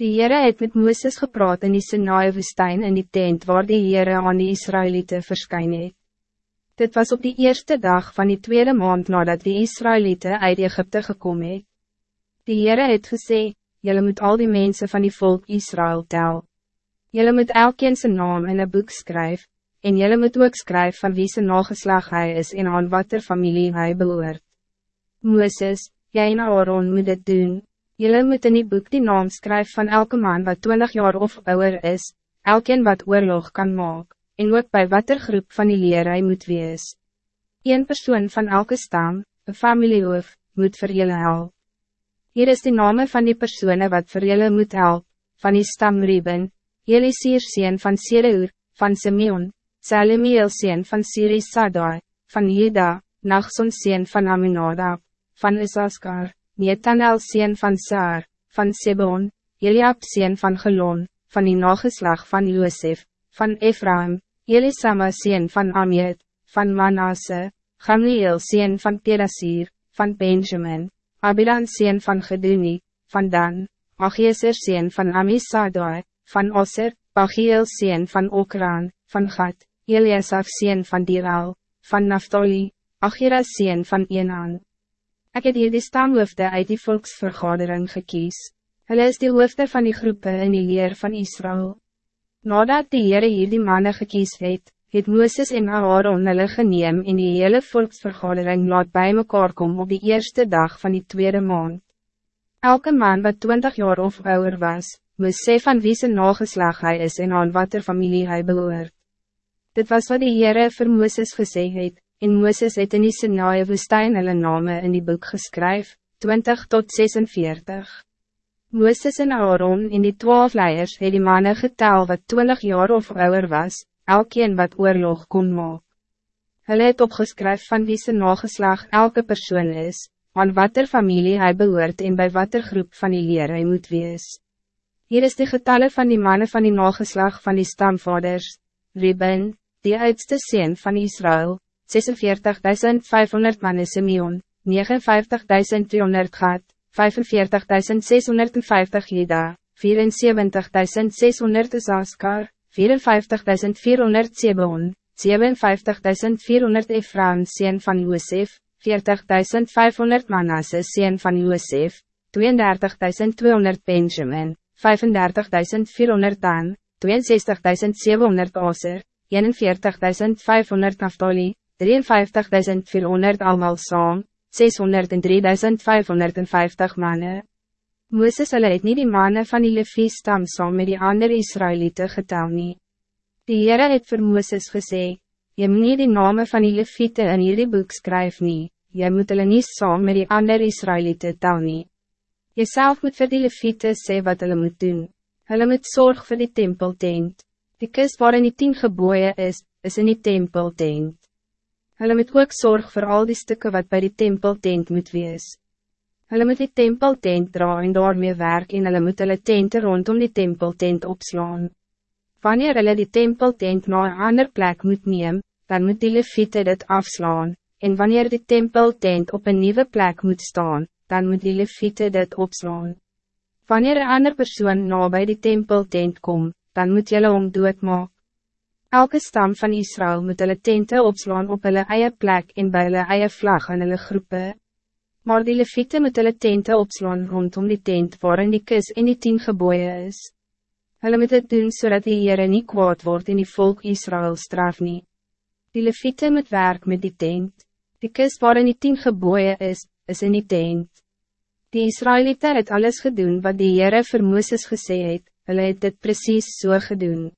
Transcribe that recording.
Die Heere het met Mooses gepraat in die Sinaai woestijn in die tent waar die Heere aan die Israëlieten verskyn het. Dit was op die eerste dag van die tweede maand nadat die Israëlieten uit Egypte gekomen het. Die Heere het gesê, Jelle moet al die mensen van die volk Israël tel. Jelle moet elkeen zijn naam in een boek schrijven, en jelle moet ook schrijven van wie zijn nageslag hij is en aan wat er familie hij behoort. Mooses, jij en Aaron moet dit doen. Jullie moet in die boek die naam skryf van elke man wat 20 jaar of ouder is, elkeen wat oorlog kan maak, en ook bij wat er groep van die leerij moet wees. Een persoon van elke stam, een familiehoof, moet voor jullie help. Hier is de naam van die personen wat voor jullie moet help, van die stam Reuben, Elisir sien van Sireur, van Simeon, Salemiel sien van Siri Sadai, van Jeda, Nachson sien van Aminadab, van Isaskar. Netanel sien van Saar, van Sebon, Eliab sien van Gelon, van die nageslag van Josef, van Ephraim, Elisama sien van Amiet, van Manasse, Gamliel sien van Pedasir, van Benjamin, Abidan sien van Geduni, van Dan, Achieser sien van Amisadai, van Osser, Bachiel sien van Okran, van Gad, Eliasaf sien van Diral, van Naftali, Achira sien van Enan. Ik heb hier die stamhoofde uit die volksvergadering gekies. Hulle is die hoofde van die groepen in die leer van Israël. Nadat die Heere hier die mannen gekies het, het Mooses en Aaron hulle geneem en die hele volksvergadering laat bij mekaar kom op die eerste dag van die tweede maand. Elke man wat 20 jaar of ouder was, moest sê van wie zijn nageslag hij is en aan wat er familie hij behoort. Dit was wat die Heere vir Mooses gesê het, en Mooses het in die Sinaai woestijn hulle name in die boek geskryf, 20 tot 46. Mooses en Aaron en die twaalf leiers het die mannen getel wat 20 jaar of ouder was, elkeen wat oorlog kon maak. Hulle het opgeskryf van wie zijn nageslag elke persoon is, aan wat er familie hij behoort en bij wat er groep van die leer hy moet wees. Hier is de getallen van die mannen van die nageslag van die stamvaders, Reuben, die oudste sien van Israël, 46.500 mannen Simeon, 59.300 Gad, 45.650 Jeda, 74.600 Zaskar, 54.400 Zebon, 57.400 Ephraim sien van Josef, 40.500 Manasse sien van Josef, 32.200 Benjamin, 35.400 Dan, 62.700 Aser, 41.500 Naftali, 53.400 allemaal saam, 603.550 mannen. Mooses hulle het nie die mannen van die Levies stam saam met die andere Israëlieten getel nie. Die Heere het vir Mooses gesê, Je moet nie die name van die Leviete in hierdie boek skryf nie, jy moet hulle nie saam met die andere Israëlieten tel nie. Jy self moet vir die Leviete sê wat hulle moet doen. Hulle moet zorg voor die tempeltent. Die kist waarin die tien geboeien is, is in die tempeltent. Hulle moet ook zorg voor al die stukken wat bij die tempeltent moet wees. Hulle moet die tempeltent dra en daarmee werk en hulle moet hulle tente rondom die tempeltent opslaan. Wanneer hulle die tempeltent na een ander plek moet neem, dan moet die leviete dit afslaan, en wanneer die tempeltent op een nieuwe plek moet staan, dan moet die leviete dit opslaan. Wanneer een ander persoon na bij die tempeltent kom, dan moet jylle om doodmaak. Elke stam van Israël moet hulle tente opslaan op hulle eie plek en by hulle eie vlag in hulle groepe. Maar die leviete moet hulle tente opslaan rondom die tent waarin die kus en die tien geboeien is. Hulle moet het doen zodat die Heere nie kwaad wordt in die volk Israël straf nie. Die leviete moet werk met die tent. Die kus waarin die tien geboeien is, is in die tent. Die Israëlieten het alles gedaan wat die Heere vir Mooses gesê het, hulle het dit precies so gedaan.